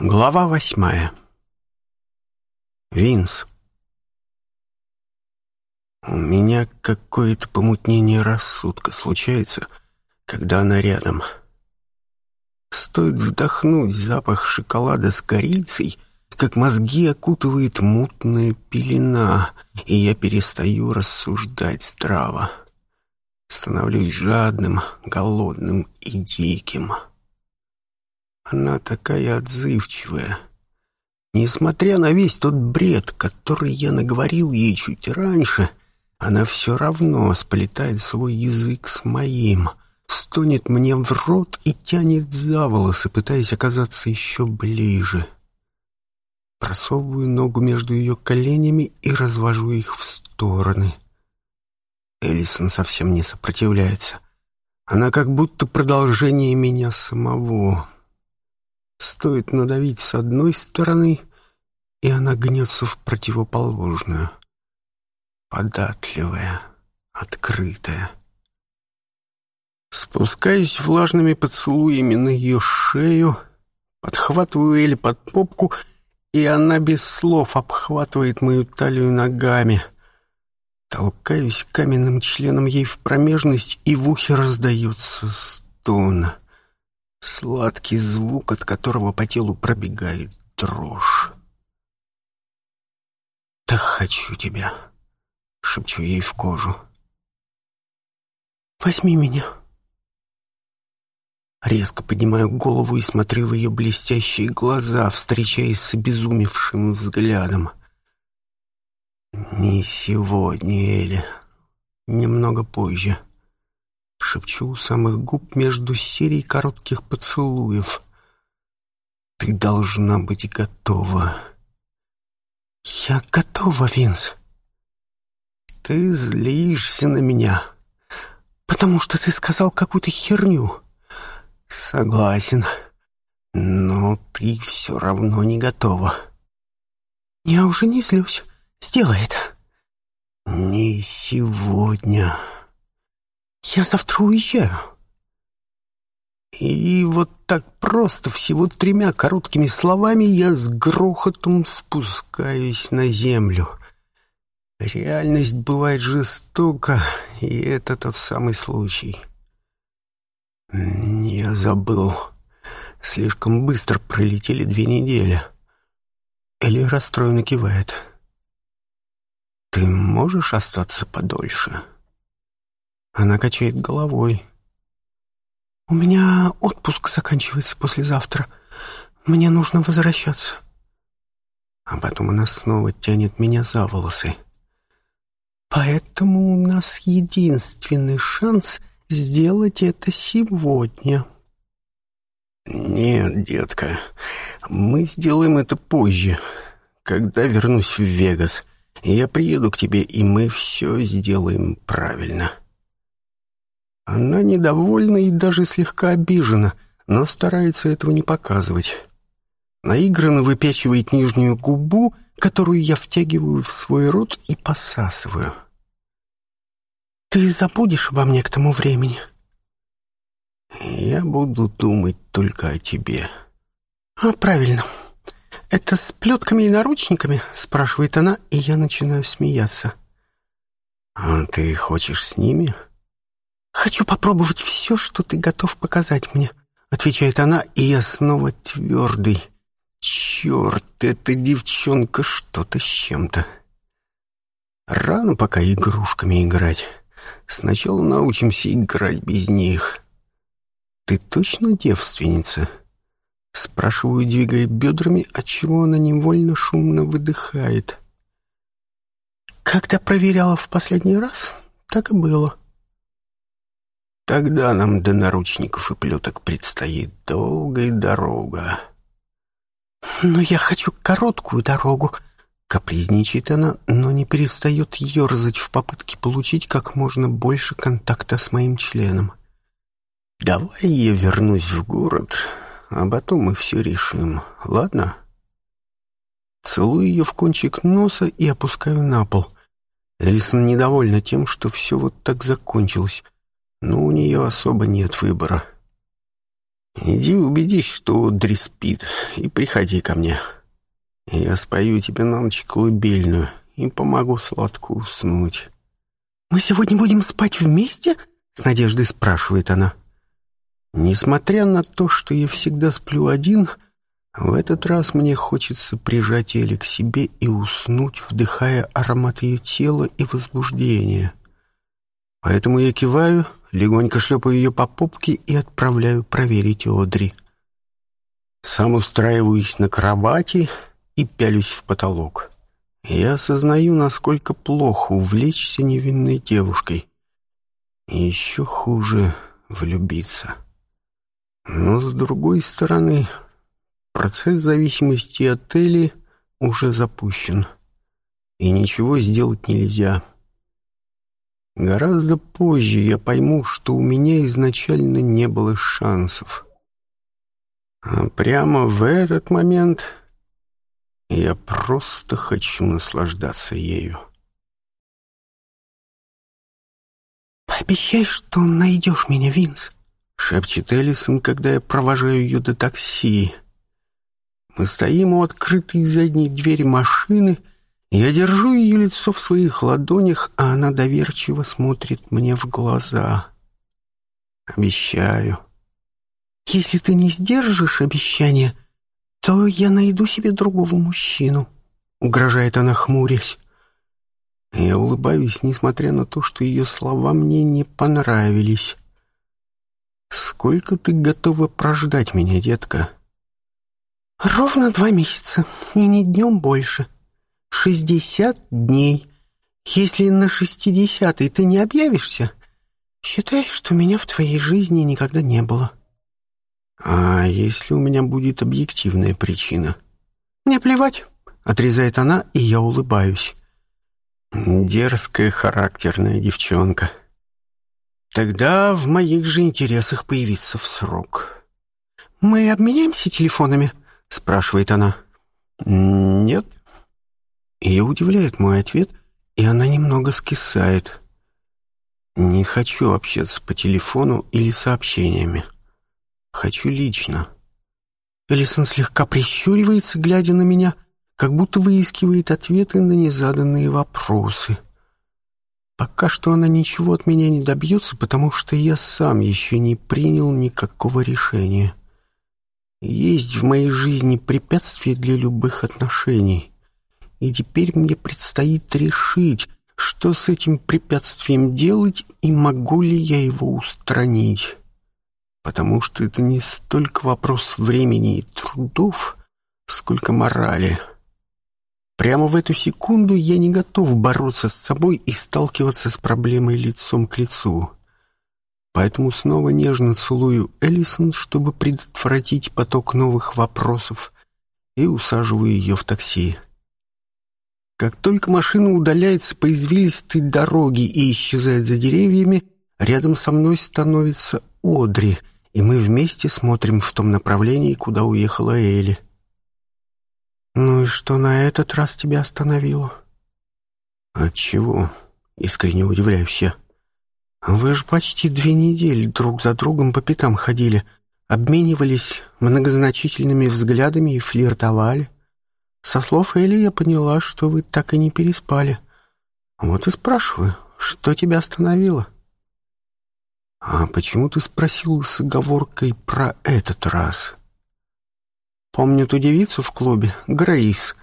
Глава восьмая. Винс. У меня какое-то помутнение рассудка случается, когда она рядом. Стоит вдохнуть запах шоколада с корицей, как мозги окутывает мутная пелена, и я перестаю рассуждать здраво. Становлюсь жадным, голодным и диким. — она такая отзывчивая. Несмотря на весь тот бред, который я наговорил ей чуть раньше, она все равно сплетает свой язык с моим, стонет мне в рот и тянет за волосы, пытаясь оказаться еще ближе. Просовываю ногу между ее коленями и развожу их в стороны. Элисон совсем не сопротивляется. Она как будто продолжение меня самого. Стоит надавить с одной стороны, и она гнется в противоположную. Податливая, открытая. Спускаюсь влажными поцелуями на ее шею, подхватываю Эль под попку, и она без слов обхватывает мою талию ногами. Толкаюсь каменным членом ей в промежность, и в ухе раздается стон — Сладкий звук, от которого по телу пробегает дрожь. «Так хочу тебя!» — шепчу ей в кожу. «Возьми меня!» Резко поднимаю голову и смотрю в ее блестящие глаза, встречаясь с обезумевшим взглядом. «Не сегодня, Эли, Немного позже» шепчу у самых губ между серией коротких поцелуев. Ты должна быть готова. Я готова, Винс. Ты злишься на меня, потому что ты сказал какую-то херню. Согласен, но ты все равно не готова. Я уже не злюсь. Сделай это. Не сегодня. Я завтра уезжаю. И вот так просто, всего тремя короткими словами, я с грохотом спускаюсь на землю. Реальность бывает жестока, и это тот самый случай. Я забыл. Слишком быстро пролетели две недели. Элли расстроенно кивает. «Ты можешь остаться подольше?» Она качает головой. «У меня отпуск заканчивается послезавтра. Мне нужно возвращаться». А потом она снова тянет меня за волосы. «Поэтому у нас единственный шанс сделать это сегодня». «Нет, детка, мы сделаем это позже, когда вернусь в Вегас. Я приеду к тебе, и мы все сделаем правильно». Она недовольна и даже слегка обижена, но старается этого не показывать. Наигранно выпячивает нижнюю губу, которую я втягиваю в свой рот и посасываю. «Ты забудешь обо мне к тому времени?» «Я буду думать только о тебе». «А, правильно. Это с плетками и наручниками?» — спрашивает она, и я начинаю смеяться. «А ты хочешь с ними?» «Хочу попробовать все, что ты готов показать мне», — отвечает она, и я снова твердый. «Черт, эта девчонка что-то с чем-то». Рано пока игрушками играть. Сначала научимся играть без них. «Ты точно девственница?» Спрашиваю, двигая бедрами, отчего она невольно шумно выдыхает. «Когда проверяла в последний раз, так и было. Тогда нам до наручников и плеток предстоит долгая дорога. «Но я хочу короткую дорогу», — капризничает она, но не перестает ерзать в попытке получить как можно больше контакта с моим членом. «Давай я вернусь в город, а потом мы все решим, ладно?» Целую ее в кончик носа и опускаю на пол. Элисон недовольна тем, что все вот так закончилось — но у нее особо нет выбора. Иди убедись, что Дри спит, и приходи ко мне. Я спою тебе на ночь колыбельную и помогу сладко уснуть. «Мы сегодня будем спать вместе?» — с надеждой спрашивает она. Несмотря на то, что я всегда сплю один, в этот раз мне хочется прижать Эли к себе и уснуть, вдыхая аромат ее тела и возбуждения. Поэтому я киваю — легонько шлепаю ее по попке и отправляю проверить Одри. Сам устраиваюсь на кровати и пялюсь в потолок. Я осознаю, насколько плохо увлечься невинной девушкой. И еще хуже влюбиться. Но, с другой стороны, процесс зависимости от Элли уже запущен. И ничего сделать нельзя. — Гораздо позже я пойму, что у меня изначально не было шансов. А прямо в этот момент я просто хочу наслаждаться ею. «Пообещай, что найдешь меня, Винс», — шепчет Эллисон, когда я провожаю ее до такси. Мы стоим у открытой задней двери машины — я держу ее лицо в своих ладонях, а она доверчиво смотрит мне в глаза. Обещаю. Если ты не сдержишь обещание, то я найду себе другого мужчину, угрожает она, хмурясь. Я улыбаюсь, несмотря на то, что ее слова мне не понравились. «Сколько ты готова прождать меня, детка?» «Ровно два месяца, и не днем больше», шестьдесят дней. Если на шестидесятый ты не объявишься, считай, что меня в твоей жизни никогда не было». «А если у меня будет объективная причина?» «Мне плевать», — отрезает она, и я улыбаюсь. «Дерзкая, характерная девчонка. Тогда в моих же интересах появиться в срок». «Мы обменяемся телефонами?» — спрашивает она. «Нет», ее удивляет мой ответ, и она немного скисает. Не хочу общаться по телефону или сообщениями. Хочу лично. Элисон слегка прищуривается, глядя на меня, как будто выискивает ответы на незаданные вопросы. Пока что она ничего от меня не добьется, потому что я сам еще не принял никакого решения. Есть в моей жизни препятствия для любых отношений и теперь мне предстоит решить, что с этим препятствием делать и могу ли я его устранить. Потому что это не столько вопрос времени и трудов, сколько морали. Прямо в эту секунду я не готов бороться с собой и сталкиваться с проблемой лицом к лицу. Поэтому снова нежно целую Элисон, чтобы предотвратить поток новых вопросов, и усаживаю ее в такси. Как только машина удаляется по извилистой дороге и исчезает за деревьями, рядом со мной становится Одри, и мы вместе смотрим в том направлении, куда уехала Элли. «Ну и что на этот раз тебя остановило?» «Отчего?» — искренне удивляюсь я. «Вы же почти две недели друг за другом по пятам ходили, обменивались многозначительными взглядами и флиртовали». Со слов Эли я поняла, что вы так и не переспали. Вот и спрашиваю, что тебя остановило? А почему ты спросил с оговоркой про этот раз? Помню ту девицу в клубе, Грейс.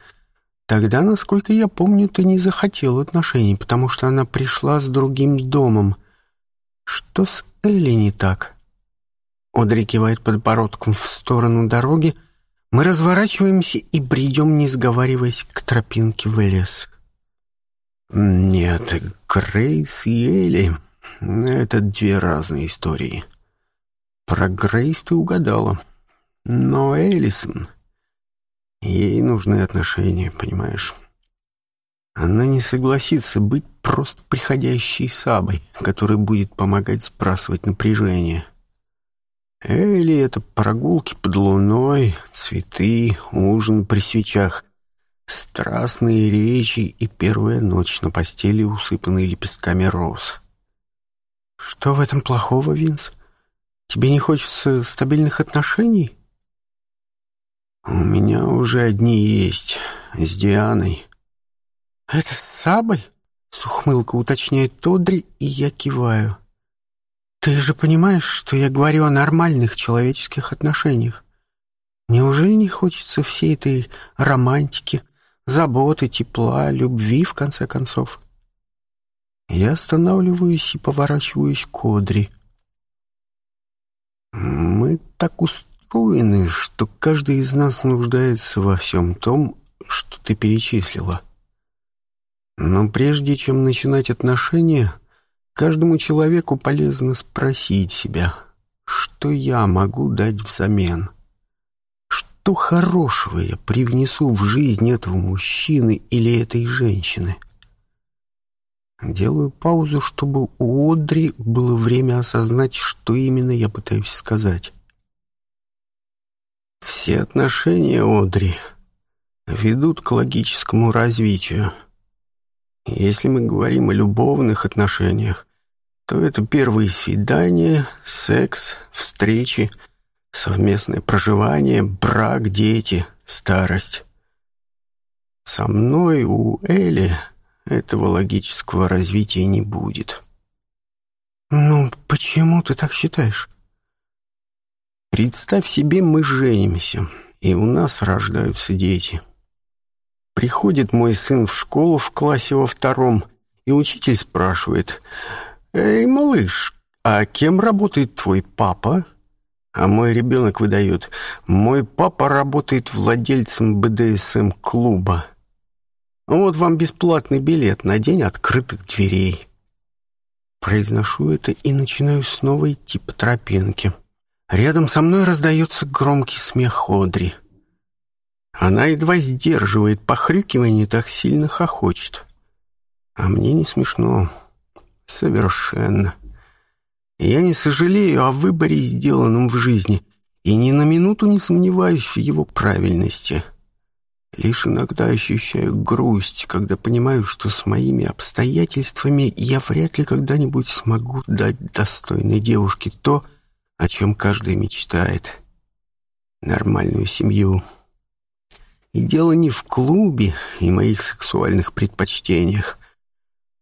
Тогда, насколько я помню, ты не захотел отношений, потому что она пришла с другим домом. Что с Элли не так? Одри кивает подбородком в сторону дороги, — мы разворачиваемся и бредем, не сговариваясь, к тропинке в лес. Нет, Грейс и Элли — это две разные истории. Про Грейс ты угадала, но Элисон... Ей нужны отношения, понимаешь? Она не согласится быть просто приходящей сабой, которая будет помогать сбрасывать напряжение — или это прогулки под луной, цветы, ужин при свечах, страстные речи и первая ночь на постели, усыпанной лепестками роз. Что в этом плохого, Винс? Тебе не хочется стабильных отношений? У меня уже одни есть, с Дианой. Это с Сабой? С ухмылкой уточняет Тодри, и я киваю. — ты же понимаешь, что я говорю о нормальных человеческих отношениях. Неужели не хочется всей этой романтики, заботы, тепла, любви, в конце концов? Я останавливаюсь и поворачиваюсь к Одри. Мы так устроены, что каждый из нас нуждается во всем том, что ты перечислила. Но прежде чем начинать отношения Каждому человеку полезно спросить себя, что я могу дать взамен? Что хорошего я привнесу в жизнь этого мужчины или этой женщины? Делаю паузу, чтобы у Одри было время осознать, что именно я пытаюсь сказать. Все отношения, Одри, ведут к логическому развитию — если мы говорим о любовных отношениях, то это первые свидания, секс, встречи, совместное проживание, брак, дети, старость. Со мной у Эли этого логического развития не будет. Ну, почему ты так считаешь? Представь себе, мы женимся, и у нас рождаются дети. — Приходит мой сын в школу в классе во втором, и учитель спрашивает, «Эй, малыш, а кем работает твой папа?» А мой ребенок выдает, «Мой папа работает владельцем БДСМ-клуба». Эм «Вот вам бесплатный билет на день открытых дверей». Произношу это и начинаю снова идти по тропинке. Рядом со мной раздается громкий смех Одри. Она едва сдерживает похрюкивание так сильно хохочет. А мне не смешно. Совершенно. Я не сожалею о выборе, сделанном в жизни, и ни на минуту не сомневаюсь в его правильности. Лишь иногда ощущаю грусть, когда понимаю, что с моими обстоятельствами я вряд ли когда-нибудь смогу дать достойной девушке то, о чем каждый мечтает. Нормальную семью — и дело не в клубе и моих сексуальных предпочтениях,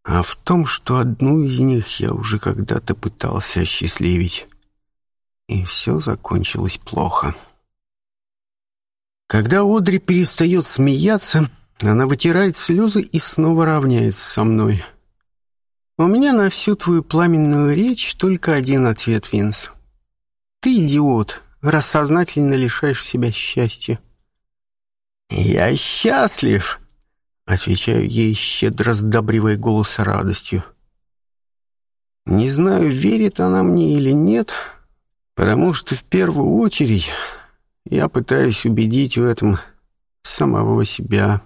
а в том, что одну из них я уже когда-то пытался осчастливить. И все закончилось плохо. Когда Одри перестает смеяться, она вытирает слезы и снова равняется со мной. У меня на всю твою пламенную речь только один ответ, Винс. Ты идиот, рассознательно лишаешь себя счастья. «Я счастлив!» — отвечаю ей, щедро сдобривая голос радостью. Не знаю, верит она мне или нет, потому что в первую очередь я пытаюсь убедить в этом самого себя.